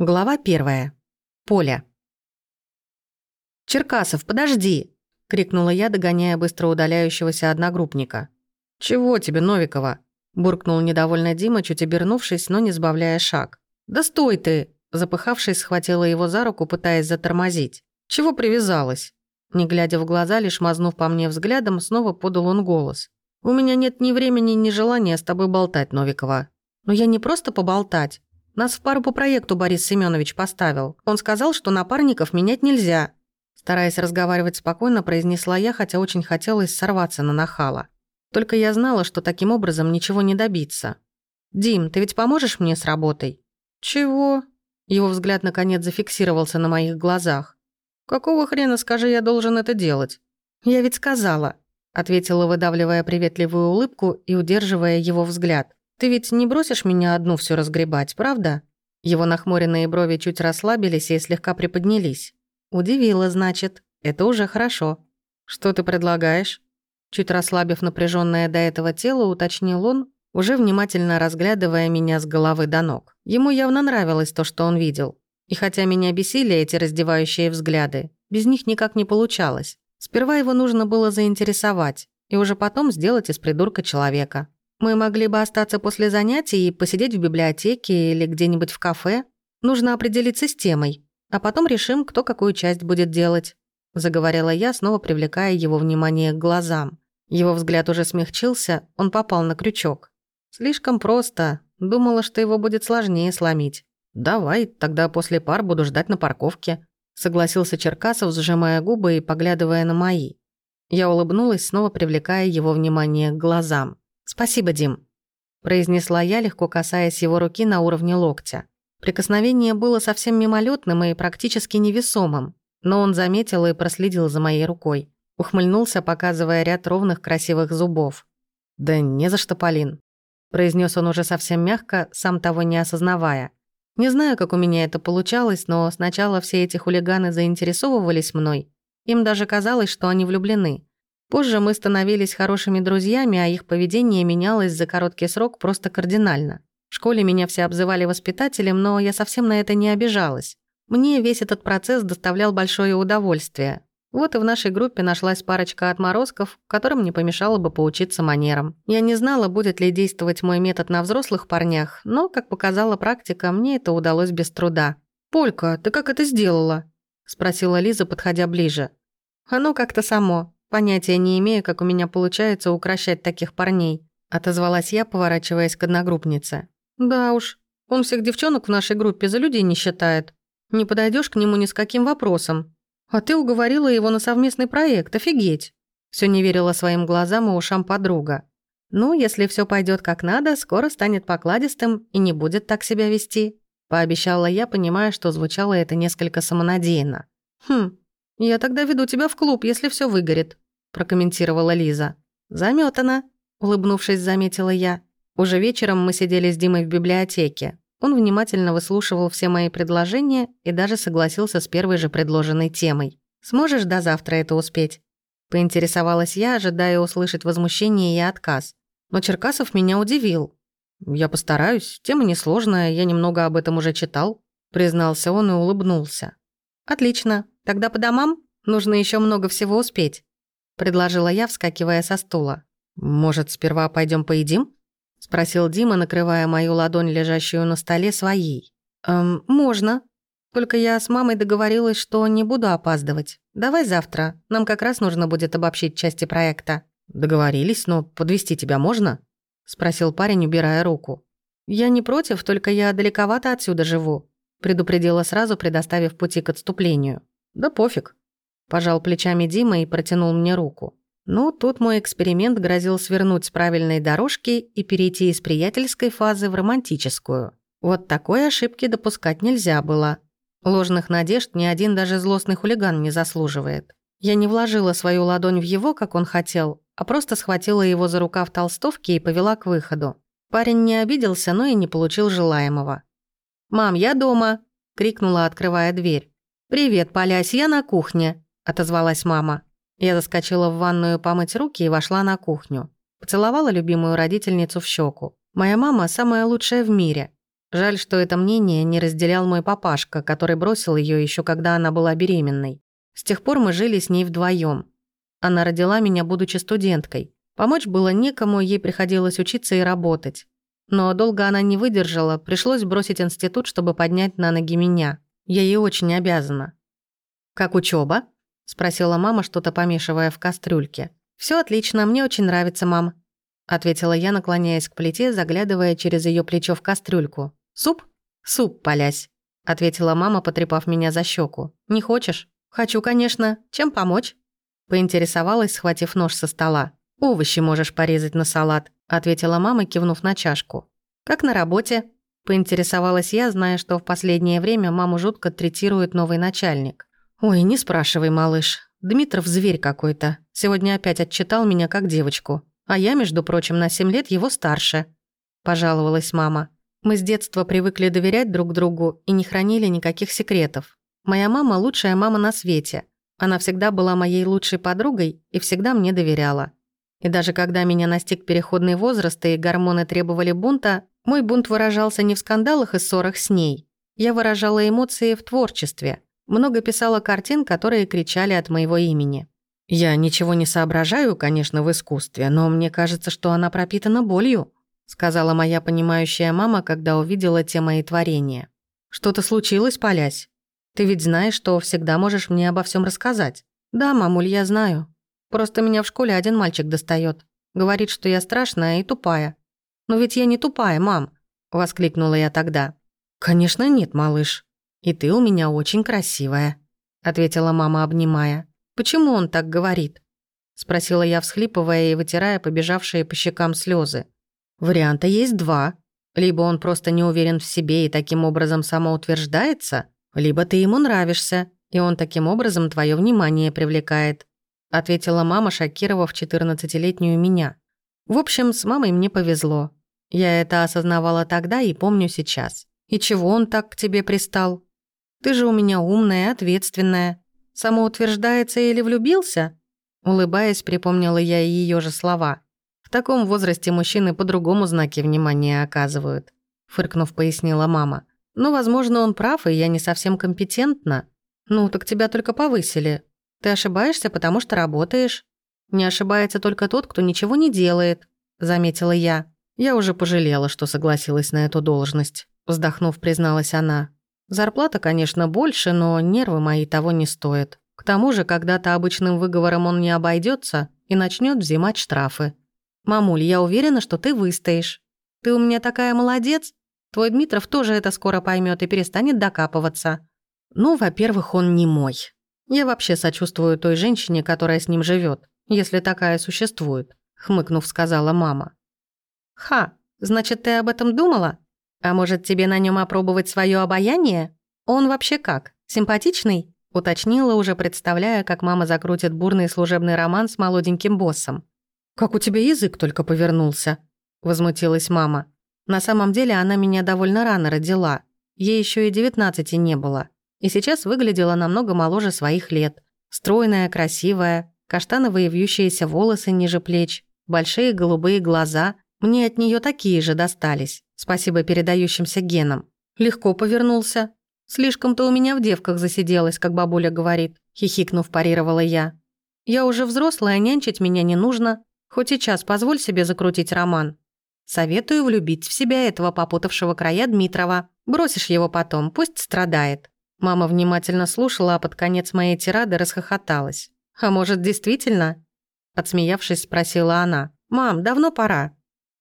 Глава первая. Поля. «Черкасов, подожди!» — крикнула я, догоняя быстро удаляющегося одногруппника. «Чего тебе, Новикова?» — буркнул недовольно Дима, чуть обернувшись, но не сбавляя шаг. «Да стой ты!» — запыхавшись, схватила его за руку, пытаясь затормозить. «Чего привязалась?» Не глядя в глаза, лишь мазнув по мне взглядом, снова подал он голос. «У меня нет ни времени, ни желания с тобой болтать, Новикова. Но я не просто поболтать. Нас в пару по проекту Борис Семенович поставил. Он сказал, что напарников менять нельзя. Стараясь разговаривать спокойно, произнесла я, хотя очень хотелось сорваться на нахала. Только я знала, что таким образом ничего не добиться. «Дим, ты ведь поможешь мне с работой?» «Чего?» Его взгляд наконец зафиксировался на моих глазах. «Какого хрена, скажи, я должен это делать?» «Я ведь сказала», — ответила, выдавливая приветливую улыбку и удерживая его взгляд. Ты ведь не бросишь меня одну все разгребать, правда?» Его нахмуренные брови чуть расслабились и слегка приподнялись. «Удивила, значит. Это уже хорошо. Что ты предлагаешь?» Чуть расслабив напряженное до этого тело, уточнил он, уже внимательно разглядывая меня с головы до ног. Ему явно нравилось то, что он видел. И хотя меня бесили эти раздевающие взгляды, без них никак не получалось. Сперва его нужно было заинтересовать, и уже потом сделать из придурка человека. Мы могли бы остаться после занятий и посидеть в библиотеке или где-нибудь в кафе. Нужно определиться с темой, а потом решим, кто какую часть будет делать», — заговорила я, снова привлекая его внимание к глазам. Его взгляд уже смягчился, он попал на крючок. «Слишком просто. Думала, что его будет сложнее сломить. Давай, тогда после пар буду ждать на парковке», — согласился Черкасов, сжимая губы и поглядывая на мои. Я улыбнулась, снова привлекая его внимание к глазам. «Спасибо, Дим», – произнесла я, легко касаясь его руки на уровне локтя. Прикосновение было совсем мимолетным и практически невесомым, но он заметил и проследил за моей рукой. Ухмыльнулся, показывая ряд ровных красивых зубов. «Да не за что, Полин», – произнес он уже совсем мягко, сам того не осознавая. Не знаю, как у меня это получалось, но сначала все эти хулиганы заинтересовывались мной. Им даже казалось, что они влюблены. Позже мы становились хорошими друзьями, а их поведение менялось за короткий срок просто кардинально. В школе меня все обзывали воспитателем, но я совсем на это не обижалась. Мне весь этот процесс доставлял большое удовольствие. Вот и в нашей группе нашлась парочка отморозков, которым не помешало бы поучиться манерам. Я не знала, будет ли действовать мой метод на взрослых парнях, но, как показала практика, мне это удалось без труда. «Полька, ты как это сделала?» – спросила Лиза, подходя ближе. «Оно как-то само. Понятия не имею, как у меня получается укращать таких парней», отозвалась я, поворачиваясь к одногруппнице. «Да уж, он всех девчонок в нашей группе за людей не считает. Не подойдешь к нему ни с каким вопросом. А ты уговорила его на совместный проект, офигеть!» Все не верила своим глазам и ушам подруга. «Ну, если все пойдет как надо, скоро станет покладистым и не будет так себя вести», пообещала я, понимая, что звучало это несколько самонадеянно. «Хм, «Я тогда веду тебя в клуб, если все выгорит», – прокомментировала Лиза. «Замётано», – улыбнувшись, заметила я. Уже вечером мы сидели с Димой в библиотеке. Он внимательно выслушивал все мои предложения и даже согласился с первой же предложенной темой. «Сможешь до завтра это успеть?» Поинтересовалась я, ожидая услышать возмущение и отказ. Но Черкасов меня удивил. «Я постараюсь, тема несложная, я немного об этом уже читал», признался он и улыбнулся. «Отлично. Тогда по домам? Нужно еще много всего успеть», — предложила я, вскакивая со стула. «Может, сперва пойдем поедим?» — спросил Дима, накрывая мою ладонь, лежащую на столе, своей. «Эм, можно. Только я с мамой договорилась, что не буду опаздывать. Давай завтра. Нам как раз нужно будет обобщить части проекта». «Договорились, но подвести тебя можно?» — спросил парень, убирая руку. «Я не против, только я далековато отсюда живу», — предупредила сразу, предоставив пути к отступлению. «Да пофиг». Пожал плечами Дима и протянул мне руку. Ну, тут мой эксперимент грозил свернуть с правильной дорожки и перейти из приятельской фазы в романтическую. Вот такой ошибки допускать нельзя было. Ложных надежд ни один даже злостный хулиган не заслуживает. Я не вложила свою ладонь в его, как он хотел, а просто схватила его за рукав толстовки и повела к выходу. Парень не обиделся, но и не получил желаемого. «Мам, я дома!» — крикнула, открывая дверь. «Привет, Полясь, я на кухне», — отозвалась мама. Я заскочила в ванную помыть руки и вошла на кухню. Поцеловала любимую родительницу в щеку. Моя мама самая лучшая в мире. Жаль, что это мнение не разделял мой папашка, который бросил ее еще когда она была беременной. С тех пор мы жили с ней вдвоем. Она родила меня, будучи студенткой. Помочь было некому, ей приходилось учиться и работать. Но долго она не выдержала, пришлось бросить институт, чтобы поднять на ноги меня. Я ей очень обязана. «Как учеба? спросила мама, что-то помешивая в кастрюльке. Все отлично, мне очень нравится, мам», — ответила я, наклоняясь к плите, заглядывая через ее плечо в кастрюльку. «Суп?» «Суп, полясь», — ответила мама, потрепав меня за щеку. «Не хочешь?» «Хочу, конечно. Чем помочь?» Поинтересовалась, схватив нож со стола. «Овощи можешь порезать на салат», — ответила мама, кивнув на чашку. «Как на работе?» Поинтересовалась я, зная, что в последнее время маму жутко третирует новый начальник. «Ой, не спрашивай, малыш. Дмитров зверь какой-то. Сегодня опять отчитал меня как девочку. А я, между прочим, на семь лет его старше», – пожаловалась мама. «Мы с детства привыкли доверять друг другу и не хранили никаких секретов. Моя мама – лучшая мама на свете. Она всегда была моей лучшей подругой и всегда мне доверяла. И даже когда меня настиг переходный возраст и гормоны требовали бунта, мой бунт выражался не в скандалах и ссорах с ней. Я выражала эмоции в творчестве. Много писала картин, которые кричали от моего имени. Я ничего не соображаю, конечно, в искусстве, но мне кажется, что она пропитана болью, сказала моя понимающая мама, когда увидела те мои творения. Что-то случилось, Полясь? Ты ведь знаешь, что всегда можешь мне обо всем рассказать. Да, мамуль, я знаю. Просто меня в школе один мальчик достает. Говорит, что я страшная и тупая. Но ведь я не тупая, мам, воскликнула я тогда. Конечно, нет, малыш. И ты у меня очень красивая, ответила мама, обнимая. Почему он так говорит? спросила я, всхлипывая и вытирая побежавшие по щекам слезы. Варианта есть два. Либо он просто не уверен в себе и таким образом самоутверждается, либо ты ему нравишься, и он таким образом твое внимание привлекает ответила мама, шокировав 14-летнюю меня. В общем, с мамой мне повезло. Я это осознавала тогда и помню сейчас. И чего он так к тебе пристал? Ты же у меня умная, ответственная. Самоутверждается или влюбился? Улыбаясь, припомнила я ее же слова. В таком возрасте мужчины по-другому знаки внимания оказывают. Фыркнув, пояснила мама. Ну, возможно, он прав, и я не совсем компетентна. Ну, так тебя только повысили. Ты ошибаешься, потому что работаешь. Не ошибается только тот, кто ничего не делает», — заметила я. Я уже пожалела, что согласилась на эту должность. Вздохнув, призналась она. Зарплата, конечно, больше, но нервы мои того не стоят. К тому же, когда-то обычным выговором он не обойдется и начнет взимать штрафы. «Мамуль, я уверена, что ты выстоишь. Ты у меня такая молодец. Твой Дмитров тоже это скоро поймет и перестанет докапываться». «Ну, во-первых, он не мой», я вообще сочувствую той женщине, которая с ним живет, если такая существует», — хмыкнув, сказала мама. «Ха, значит, ты об этом думала? А может, тебе на нем опробовать свое обаяние? Он вообще как, симпатичный?» — уточнила, уже представляя, как мама закрутит бурный служебный роман с молоденьким боссом. «Как у тебя язык только повернулся?» — возмутилась мама. «На самом деле она меня довольно рано родила. Ей еще и девятнадцати не было и сейчас выглядела намного моложе своих лет. Стройная, красивая, каштановые вьющиеся волосы ниже плеч, большие голубые глаза. Мне от нее такие же достались, спасибо передающимся генам. Легко повернулся. Слишком-то у меня в девках засиделась, как бабуля говорит, хихикнув, парировала я. Я уже взрослая, нянчить меня не нужно. Хоть и час позволь себе закрутить роман. Советую влюбить в себя этого попутавшего края Дмитрова. Бросишь его потом, пусть страдает. Мама внимательно слушала, а под конец моей тирады расхохоталась. «А может, действительно?» Отсмеявшись, спросила она. «Мам, давно пора»,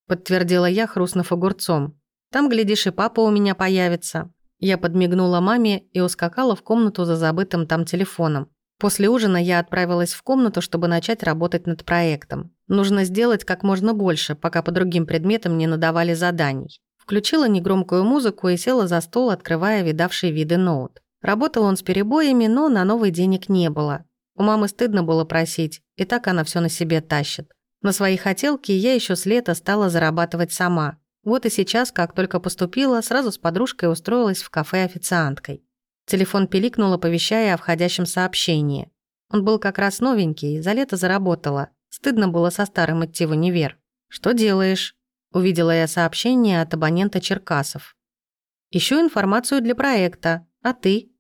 подтвердила я, хрустнув огурцом. «Там, глядишь, и папа у меня появится». Я подмигнула маме и ускакала в комнату за забытым там телефоном. После ужина я отправилась в комнату, чтобы начать работать над проектом. Нужно сделать как можно больше, пока по другим предметам не надавали заданий. Включила негромкую музыку и села за стол, открывая видавший виды ноут. Работал он с перебоями, но на новый денег не было. У мамы стыдно было просить, и так она все на себе тащит. На свои хотелки я еще с лета стала зарабатывать сама. Вот и сейчас, как только поступила, сразу с подружкой устроилась в кафе официанткой. Телефон пиликнул, оповещая о входящем сообщении. Он был как раз новенький, за лето заработала. Стыдно было со старым идти в универ. «Что делаешь?» Увидела я сообщение от абонента Черкасов. Ищу информацию для проекта. А ты?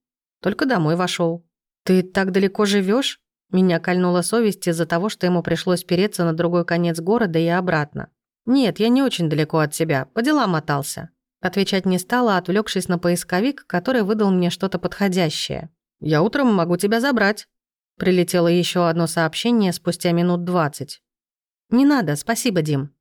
Только домой вошел. Ты так далеко живешь? Меня кольнула совесть из-за того, что ему пришлось переться на другой конец города и обратно. «Нет, я не очень далеко от тебя, по делам мотался». Отвечать не стала, отвлекшись на поисковик, который выдал мне что-то подходящее. «Я утром могу тебя забрать». Прилетело еще одно сообщение спустя минут двадцать. «Не надо, спасибо, Дим».